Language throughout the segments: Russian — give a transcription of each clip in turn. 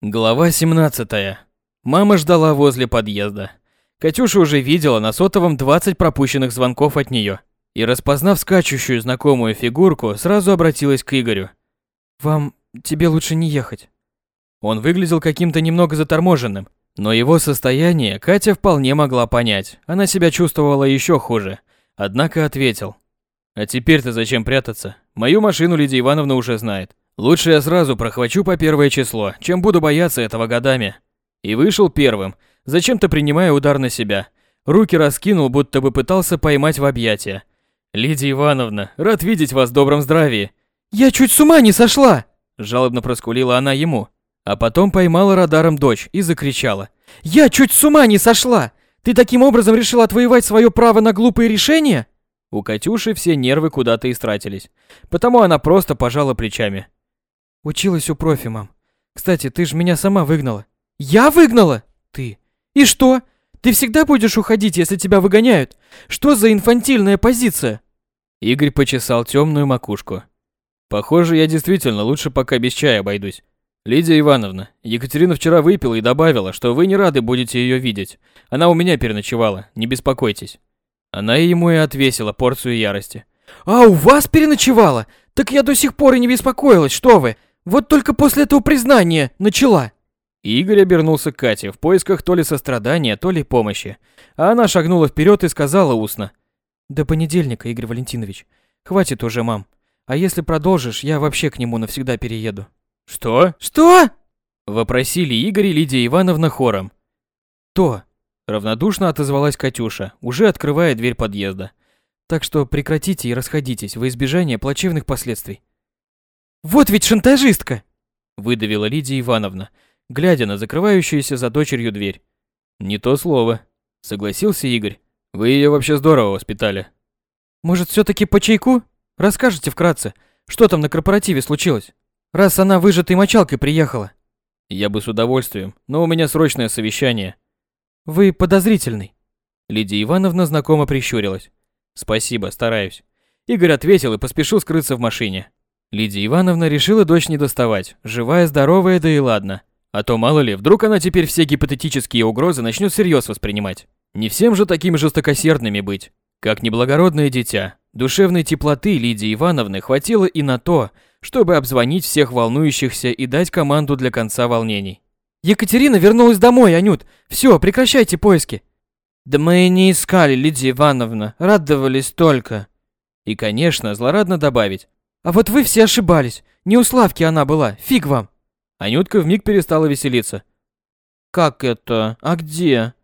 Глава 17. Мама ждала возле подъезда. Катюша уже видела на сотовом 20 пропущенных звонков от нее и, распознав скачущую знакомую фигурку, сразу обратилась к Игорю. «Вам... тебе лучше не ехать». Он выглядел каким-то немного заторможенным, но его состояние Катя вполне могла понять. Она себя чувствовала еще хуже. Однако ответил. «А теперь-то зачем прятаться? Мою машину Лидия Ивановна уже знает. Лучше я сразу прохвачу по первое число, чем буду бояться этого годами. И вышел первым, зачем-то принимая удар на себя. Руки раскинул, будто бы пытался поймать в объятия. «Лидия Ивановна, рад видеть вас в добром здравии». «Я чуть с ума не сошла!» Жалобно проскулила она ему. А потом поймала радаром дочь и закричала. «Я чуть с ума не сошла! Ты таким образом решила отвоевать свое право на глупые решения?» У Катюши все нервы куда-то истратились. Потому она просто пожала плечами. Училась у профи, мам. Кстати, ты же меня сама выгнала. Я выгнала? Ты. И что? Ты всегда будешь уходить, если тебя выгоняют? Что за инфантильная позиция? Игорь почесал темную макушку. Похоже, я действительно лучше пока без чая обойдусь. Лидия Ивановна, Екатерина вчера выпила и добавила, что вы не рады будете ее видеть. Она у меня переночевала, не беспокойтесь. Она ему и отвесила порцию ярости. А у вас переночевала? Так я до сих пор и не беспокоилась, что вы? Вот только после этого признания начала. Игорь обернулся к Кате в поисках то ли сострадания, то ли помощи. А она шагнула вперед и сказала устно. «До понедельника, Игорь Валентинович. Хватит уже, мам. А если продолжишь, я вообще к нему навсегда перееду». «Что? Что?» Вопросили Игорь и Лидия Ивановна хором. «То», — равнодушно отозвалась Катюша, уже открывая дверь подъезда. «Так что прекратите и расходитесь во избежание плачевных последствий». Вот ведь шантажистка, выдавила Лидия Ивановна, глядя на закрывающуюся за дочерью дверь. Не то слово, согласился Игорь. Вы ее вообще здорово воспитали. Может, все таки по чайку? Расскажите вкратце, что там на корпоративе случилось? Раз она выжатой мочалкой приехала. Я бы с удовольствием, но у меня срочное совещание. Вы подозрительный. Лидия Ивановна знакомо прищурилась. Спасибо, стараюсь. Игорь ответил и поспешил скрыться в машине. Лидия Ивановна решила дочь не доставать, живая, здоровая, да и ладно. А то мало ли, вдруг она теперь все гипотетические угрозы начнет всерьез воспринимать. Не всем же такими жестокосердными быть. Как неблагородное дитя, душевной теплоты Лидии Ивановны хватило и на то, чтобы обзвонить всех волнующихся и дать команду для конца волнений. «Екатерина вернулась домой, Анют! Все, прекращайте поиски!» «Да мы и не искали, Лидия Ивановна, радовались только!» И, конечно, злорадно добавить. А вот вы все ошибались. Не у Славки она была, фиг вам. Анютка вмиг перестала веселиться. Как это? А где?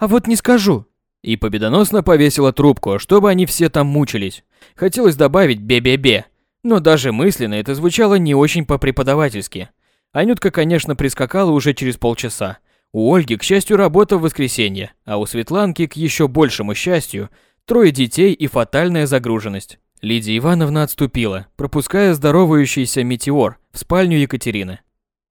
А вот не скажу. И победоносно повесила трубку, чтобы они все там мучились. Хотелось добавить «бе-бе-бе», но даже мысленно это звучало не очень по-преподавательски. Анютка, конечно, прискакала уже через полчаса. У Ольги, к счастью, работа в воскресенье, а у Светланки, к еще большему счастью, трое детей и фатальная загруженность. Лидия Ивановна отступила, пропуская здоровающийся метеор в спальню Екатерины.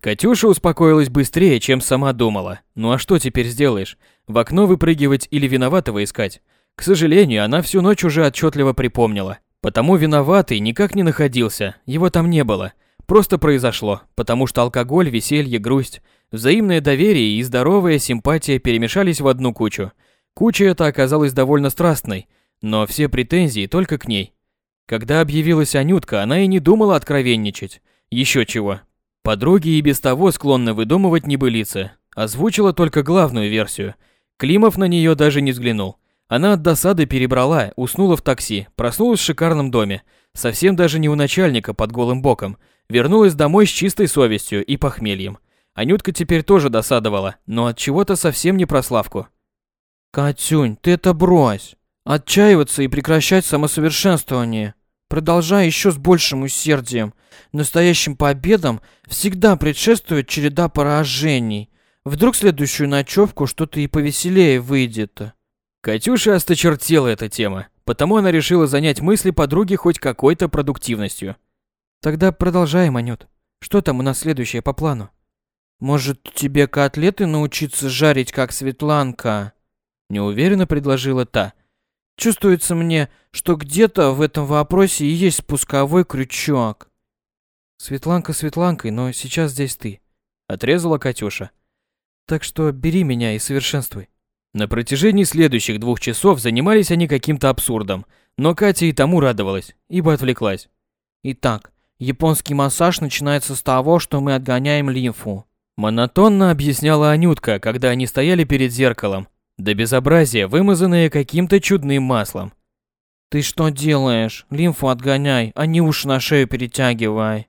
Катюша успокоилась быстрее, чем сама думала. Ну а что теперь сделаешь? В окно выпрыгивать или виноватого искать? К сожалению, она всю ночь уже отчетливо припомнила. Потому виноватый никак не находился, его там не было. Просто произошло, потому что алкоголь, веселье, грусть, взаимное доверие и здоровая симпатия перемешались в одну кучу. Куча эта оказалась довольно страстной, но все претензии только к ней. Когда объявилась Анютка, она и не думала откровенничать. Еще чего. Подруги и без того склонны выдумывать небылицы. Озвучила только главную версию. Климов на нее даже не взглянул. Она от досады перебрала, уснула в такси, проснулась в шикарном доме, совсем даже не у начальника под голым боком, вернулась домой с чистой совестью и похмельем. Анютка теперь тоже досадовала, но от чего-то совсем не про Славку. «Катюнь, ты это брось!» Отчаиваться и прекращать самосовершенствование. Продолжай еще с большим усердием. Настоящим победам всегда предшествует череда поражений. Вдруг следующую ночевку что-то и повеселее выйдет. Катюша осточертела эта тема, потому она решила занять мысли подруги хоть какой-то продуктивностью. Тогда продолжаем, Анют. Что там у нас следующее по плану? Может, тебе котлеты научиться жарить, как Светланка? Неуверенно предложила та. Чувствуется мне, что где-то в этом вопросе и есть спусковой крючок. Светланка Светланкой, но сейчас здесь ты. Отрезала Катюша. Так что бери меня и совершенствуй. На протяжении следующих двух часов занимались они каким-то абсурдом, но Катя и тому радовалась, ибо отвлеклась. Итак, японский массаж начинается с того, что мы отгоняем лимфу. Монотонно объясняла Анютка, когда они стояли перед зеркалом, до безобразия вымазанные каким-то чудным маслом. Ты что делаешь? Лимфу отгоняй, а не уж на шею перетягивай.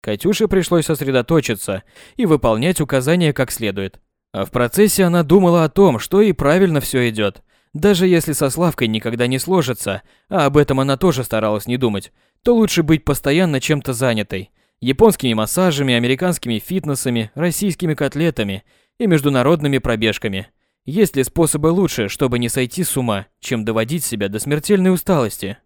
Катюше пришлось сосредоточиться и выполнять указания как следует. А в процессе она думала о том, что и правильно все идет. Даже если со Славкой никогда не сложится, а об этом она тоже старалась не думать, то лучше быть постоянно чем-то занятой. Японскими массажами, американскими фитнесами, российскими котлетами и международными пробежками. Есть ли способы лучше, чтобы не сойти с ума, чем доводить себя до смертельной усталости?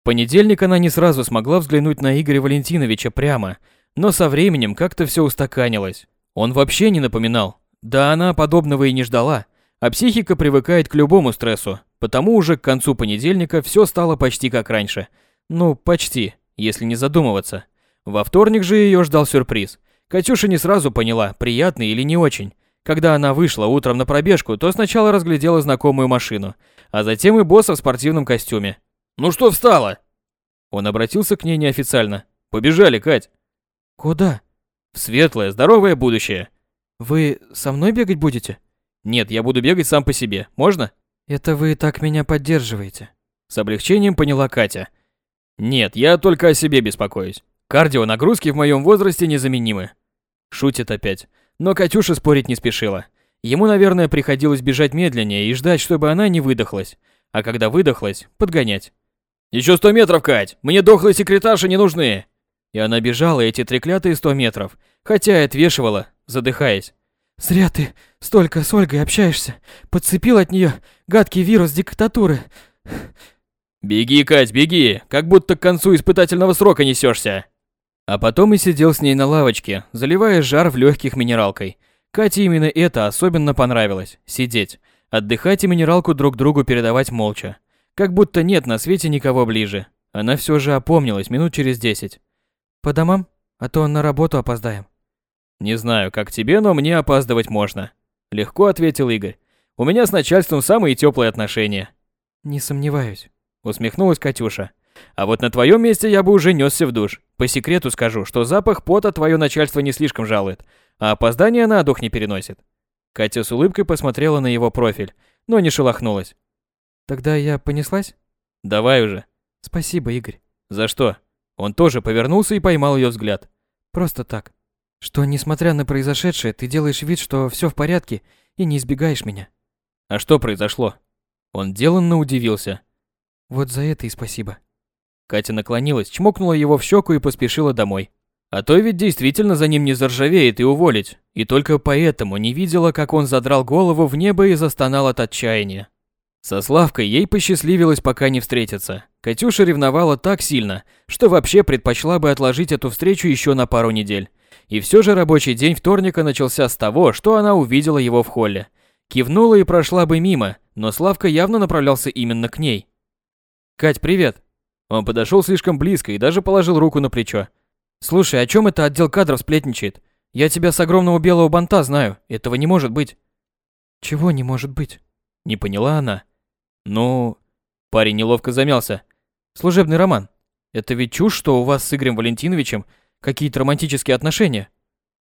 В понедельник она не сразу смогла взглянуть на Игоря Валентиновича прямо, но со временем как-то все устаканилось. Он вообще не напоминал, да она подобного и не ждала, а психика привыкает к любому стрессу, потому уже к концу понедельника все стало почти как раньше. Ну, почти, если не задумываться. Во вторник же ее ждал сюрприз. Катюша не сразу поняла, приятный или не очень. Когда она вышла утром на пробежку, то сначала разглядела знакомую машину, а затем и босса в спортивном костюме. «Ну что встала?» Он обратился к ней неофициально. «Побежали, Кать». «Куда?» «В светлое, здоровое будущее». Вы со мной бегать будете? Нет, я буду бегать сам по себе. Можно? Это вы так меня поддерживаете. С облегчением поняла Катя. Нет, я только о себе беспокоюсь. Кардио нагрузки в моем возрасте незаменимы. Шутит опять. Но Катюша спорить не спешила. Ему, наверное, приходилось бежать медленнее и ждать, чтобы она не выдохлась. А когда выдохлась, подгонять. Еще сто метров, Кать! Мне дохлые секретарши не нужны!» И она бежала эти треклятые сто метров, хотя и отвешивала, задыхаясь. «Зря ты столько с Ольгой общаешься. Подцепил от нее гадкий вирус диктатуры». «Беги, Кать, беги, как будто к концу испытательного срока несешься. А потом и сидел с ней на лавочке, заливая жар в легких минералкой. Кате именно это особенно понравилось – сидеть, отдыхать и минералку друг другу передавать молча. Как будто нет на свете никого ближе. Она все же опомнилась минут через десять. «По домам? А то на работу опоздаем». «Не знаю, как тебе, но мне опаздывать можно», — легко ответил Игорь. «У меня с начальством самые теплые отношения». «Не сомневаюсь», — усмехнулась Катюша. «А вот на твоем месте я бы уже несся в душ. По секрету скажу, что запах пота твое начальство не слишком жалует, а опоздание на дух не переносит». Катя с улыбкой посмотрела на его профиль, но не шелохнулась. «Тогда я понеслась?» «Давай уже». «Спасибо, Игорь». «За что?» Он тоже повернулся и поймал ее взгляд. «Просто так что, несмотря на произошедшее, ты делаешь вид, что все в порядке и не избегаешь меня. А что произошло? Он деланно удивился. Вот за это и спасибо. Катя наклонилась, чмокнула его в щеку и поспешила домой. А то ведь действительно за ним не заржавеет и уволить. И только поэтому не видела, как он задрал голову в небо и застонал от отчаяния. Со Славкой ей посчастливилось пока не встретиться. Катюша ревновала так сильно, что вообще предпочла бы отложить эту встречу еще на пару недель. И все же рабочий день вторника начался с того, что она увидела его в холле. Кивнула и прошла бы мимо, но Славка явно направлялся именно к ней. «Кать, привет!» Он подошел слишком близко и даже положил руку на плечо. «Слушай, о чем это отдел кадров сплетничает? Я тебя с огромного белого банта знаю, этого не может быть». «Чего не может быть?» Не поняла она. «Ну...» Парень неловко замялся. «Служебный роман. Это ведь чушь, что у вас с Игорем Валентиновичем Какие-то романтические отношения?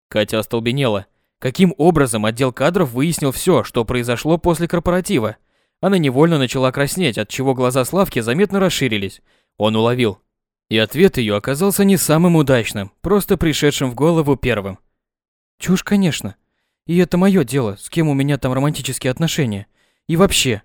Катя остолбенела. Каким образом отдел кадров выяснил все, что произошло после корпоратива? Она невольно начала краснеть, от чего глаза Славки заметно расширились. Он уловил. И ответ ее оказался не самым удачным, просто пришедшим в голову первым. Чушь, конечно. И это мое дело, с кем у меня там романтические отношения. И вообще.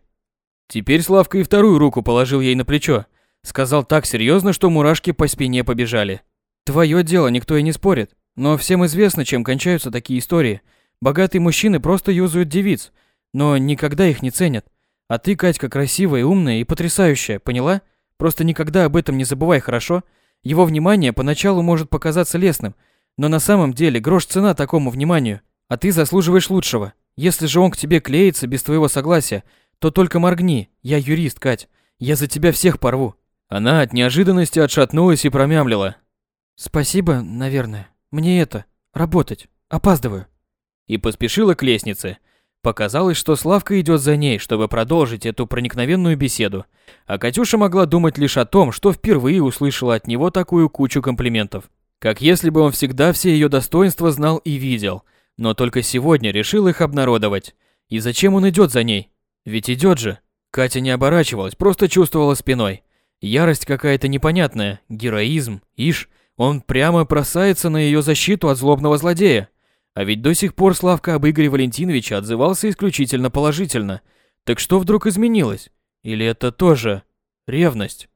Теперь Славка и вторую руку положил ей на плечо. Сказал так серьезно, что мурашки по спине побежали. Твое дело, никто и не спорит. Но всем известно, чем кончаются такие истории. Богатые мужчины просто юзают девиц, но никогда их не ценят. А ты, Катька, красивая, умная и потрясающая, поняла? Просто никогда об этом не забывай, хорошо? Его внимание поначалу может показаться лесным, но на самом деле грош цена такому вниманию, а ты заслуживаешь лучшего. Если же он к тебе клеится без твоего согласия, то только моргни. Я юрист, Кать. Я за тебя всех порву. Она от неожиданности отшатнулась и промямлила. Спасибо, наверное. Мне это, работать. опаздываю. И поспешила к лестнице. Показалось, что Славка идет за ней, чтобы продолжить эту проникновенную беседу. А Катюша могла думать лишь о том, что впервые услышала от него такую кучу комплиментов. Как если бы он всегда все ее достоинства знал и видел, но только сегодня решил их обнародовать. И зачем он идет за ней? Ведь идет же. Катя не оборачивалась, просто чувствовала спиной. Ярость какая-то непонятная, героизм, ишь, он прямо бросается на ее защиту от злобного злодея. А ведь до сих пор Славка об Игоре Валентиновиче отзывался исключительно положительно. Так что вдруг изменилось? Или это тоже ревность?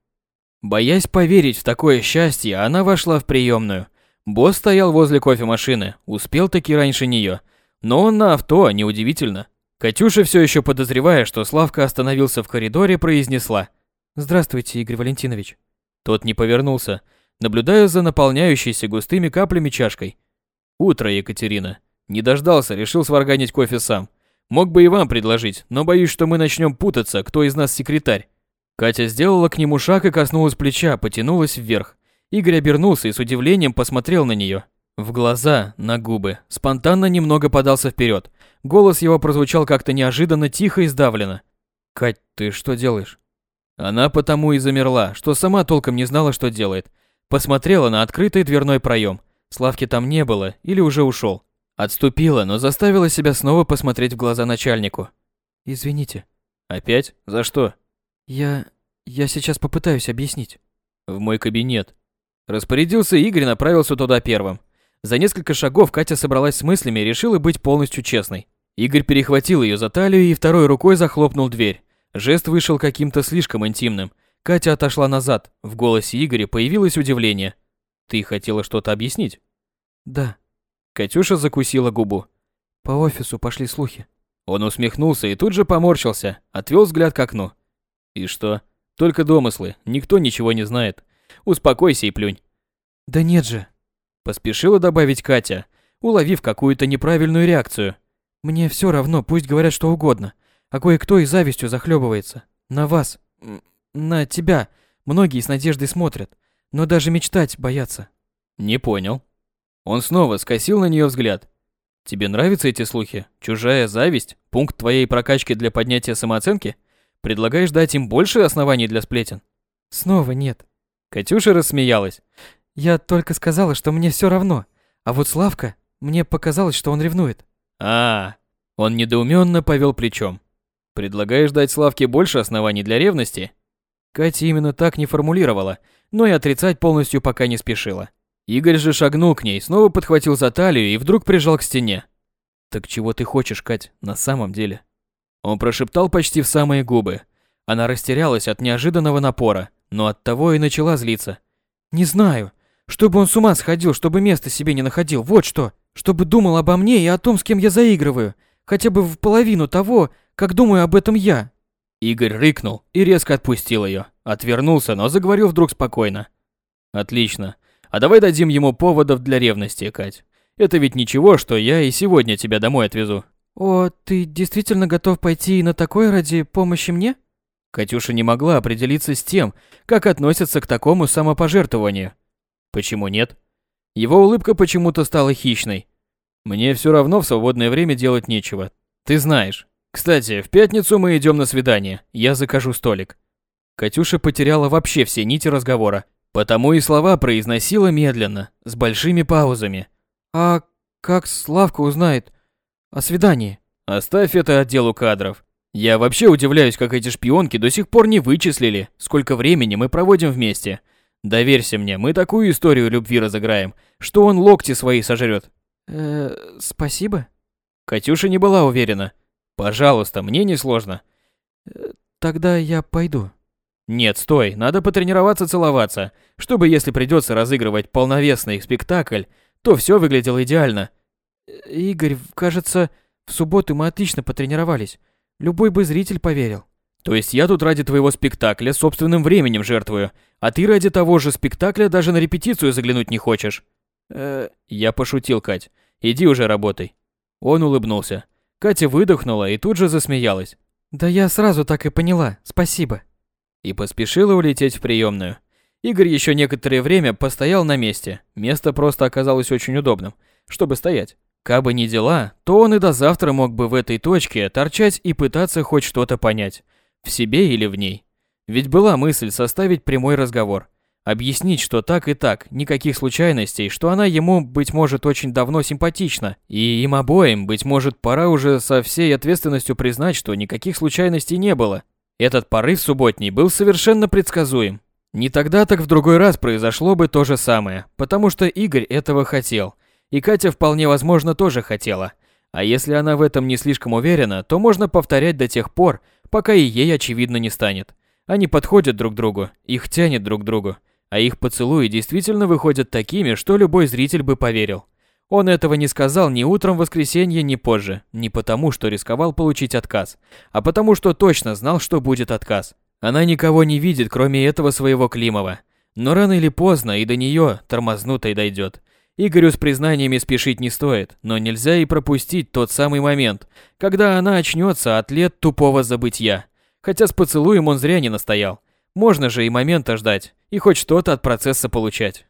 Боясь поверить в такое счастье, она вошла в приемную. Босс стоял возле кофемашины, успел таки раньше нее. Но он на авто, неудивительно. Катюша, все еще подозревая, что Славка остановился в коридоре, произнесла – «Здравствуйте, Игорь Валентинович». Тот не повернулся, наблюдая за наполняющейся густыми каплями чашкой. «Утро, Екатерина». Не дождался, решил сварганить кофе сам. Мог бы и вам предложить, но боюсь, что мы начнем путаться, кто из нас секретарь. Катя сделала к нему шаг и коснулась плеча, потянулась вверх. Игорь обернулся и с удивлением посмотрел на нее. В глаза, на губы, спонтанно немного подался вперед. Голос его прозвучал как-то неожиданно тихо и сдавленно. «Кать, ты что делаешь?» Она потому и замерла, что сама толком не знала, что делает. Посмотрела на открытый дверной проем. Славки там не было или уже ушел. Отступила, но заставила себя снова посмотреть в глаза начальнику. «Извините». «Опять? За что?» «Я... я сейчас попытаюсь объяснить». «В мой кабинет». Распорядился Игорь и направился туда первым. За несколько шагов Катя собралась с мыслями и решила быть полностью честной. Игорь перехватил ее за талию и второй рукой захлопнул дверь. Жест вышел каким-то слишком интимным. Катя отошла назад. В голосе Игоря появилось удивление. «Ты хотела что-то объяснить?» «Да». Катюша закусила губу. «По офису пошли слухи». Он усмехнулся и тут же поморщился, отвел взгляд к окну. «И что? Только домыслы, никто ничего не знает. Успокойся и плюнь». «Да нет же». Поспешила добавить Катя, уловив какую-то неправильную реакцию. «Мне все равно, пусть говорят что угодно а кое-кто и завистью захлебывается. На вас, на тебя, многие с надеждой смотрят, но даже мечтать боятся. Не понял. Он снова скосил на нее взгляд. Тебе нравятся эти слухи? Чужая зависть? Пункт твоей прокачки для поднятия самооценки? Предлагаешь дать им больше оснований для сплетен? Снова нет. Катюша рассмеялась. Я только сказала, что мне все равно. А вот Славка, мне показалось, что он ревнует. А, -а, -а. он недоуменно повел плечом. Предлагаешь дать Славке больше оснований для ревности? Катя именно так не формулировала, но и отрицать полностью пока не спешила. Игорь же шагнул к ней, снова подхватил за талию и вдруг прижал к стене. «Так чего ты хочешь, Кать, на самом деле?» Он прошептал почти в самые губы. Она растерялась от неожиданного напора, но от того и начала злиться. «Не знаю. Чтобы он с ума сходил, чтобы места себе не находил, вот что. Чтобы думал обо мне и о том, с кем я заигрываю. Хотя бы в половину того, как думаю об этом я. Игорь рыкнул и резко отпустил ее. Отвернулся, но заговорил вдруг спокойно. Отлично. А давай дадим ему поводов для ревности, Кать. Это ведь ничего, что я и сегодня тебя домой отвезу. О, ты действительно готов пойти на такое ради помощи мне? Катюша не могла определиться с тем, как относятся к такому самопожертвованию. Почему нет? Его улыбка почему-то стала хищной. Мне все равно в свободное время делать нечего. Ты знаешь. Кстати, в пятницу мы идем на свидание. Я закажу столик. Катюша потеряла вообще все нити разговора, потому и слова произносила медленно, с большими паузами. А как Славка узнает о свидании? Оставь это отделу кадров. Я вообще удивляюсь, как эти шпионки до сих пор не вычислили, сколько времени мы проводим вместе. Доверься мне, мы такую историю любви разыграем, что он локти свои сожрет. Э, спасибо. Катюша не была уверена. Пожалуйста, мне не сложно. Э, тогда я пойду. Нет, стой, надо потренироваться целоваться, чтобы если придется разыгрывать полновесный спектакль, то все выглядело идеально. Э, Игорь, кажется, в субботу мы отлично потренировались. Любой бы зритель поверил. То есть я тут ради твоего спектакля собственным временем жертвую, а ты ради того же спектакля даже на репетицию заглянуть не хочешь? Э, я пошутил, Кать. Иди уже работай. Он улыбнулся. Катя выдохнула и тут же засмеялась. Да я сразу так и поняла. Спасибо. И поспешила улететь в приемную. Игорь еще некоторое время постоял на месте. Место просто оказалось очень удобным, чтобы стоять. Кабы не дела, то он и до завтра мог бы в этой точке торчать и пытаться хоть что-то понять, в себе или в ней. Ведь была мысль составить прямой разговор, объяснить, что так и так, никаких случайностей, что она ему, быть может, очень давно симпатична, и им обоим, быть может, пора уже со всей ответственностью признать, что никаких случайностей не было. Этот порыв субботний был совершенно предсказуем. Не тогда, так в другой раз произошло бы то же самое, потому что Игорь этого хотел – и Катя вполне возможно тоже хотела. А если она в этом не слишком уверена, то можно повторять до тех пор, пока и ей очевидно не станет. Они подходят друг другу, их тянет друг к другу, а их поцелуи действительно выходят такими, что любой зритель бы поверил. Он этого не сказал ни утром воскресенья, ни позже, не потому, что рисковал получить отказ, а потому, что точно знал, что будет отказ. Она никого не видит, кроме этого своего Климова. Но рано или поздно и до нее тормознутой дойдет. Игорю с признаниями спешить не стоит, но нельзя и пропустить тот самый момент, когда она очнется от лет тупого забытья. Хотя с поцелуем он зря не настоял. Можно же и момента ждать, и хоть что-то от процесса получать.